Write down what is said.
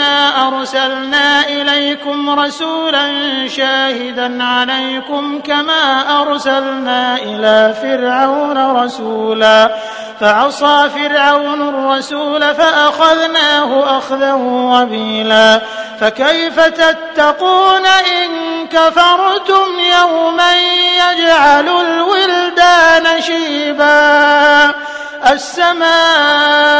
إنا أرسلنا إليكم رسولا شاهدا عليكم كما أرسلنا إلى فرعون رسولا فعصى فرعون الرسول فأخذناه أخذا وبيلا فكيف تتقون إن كفرتم يوما يجعل الولدان شيبا السماء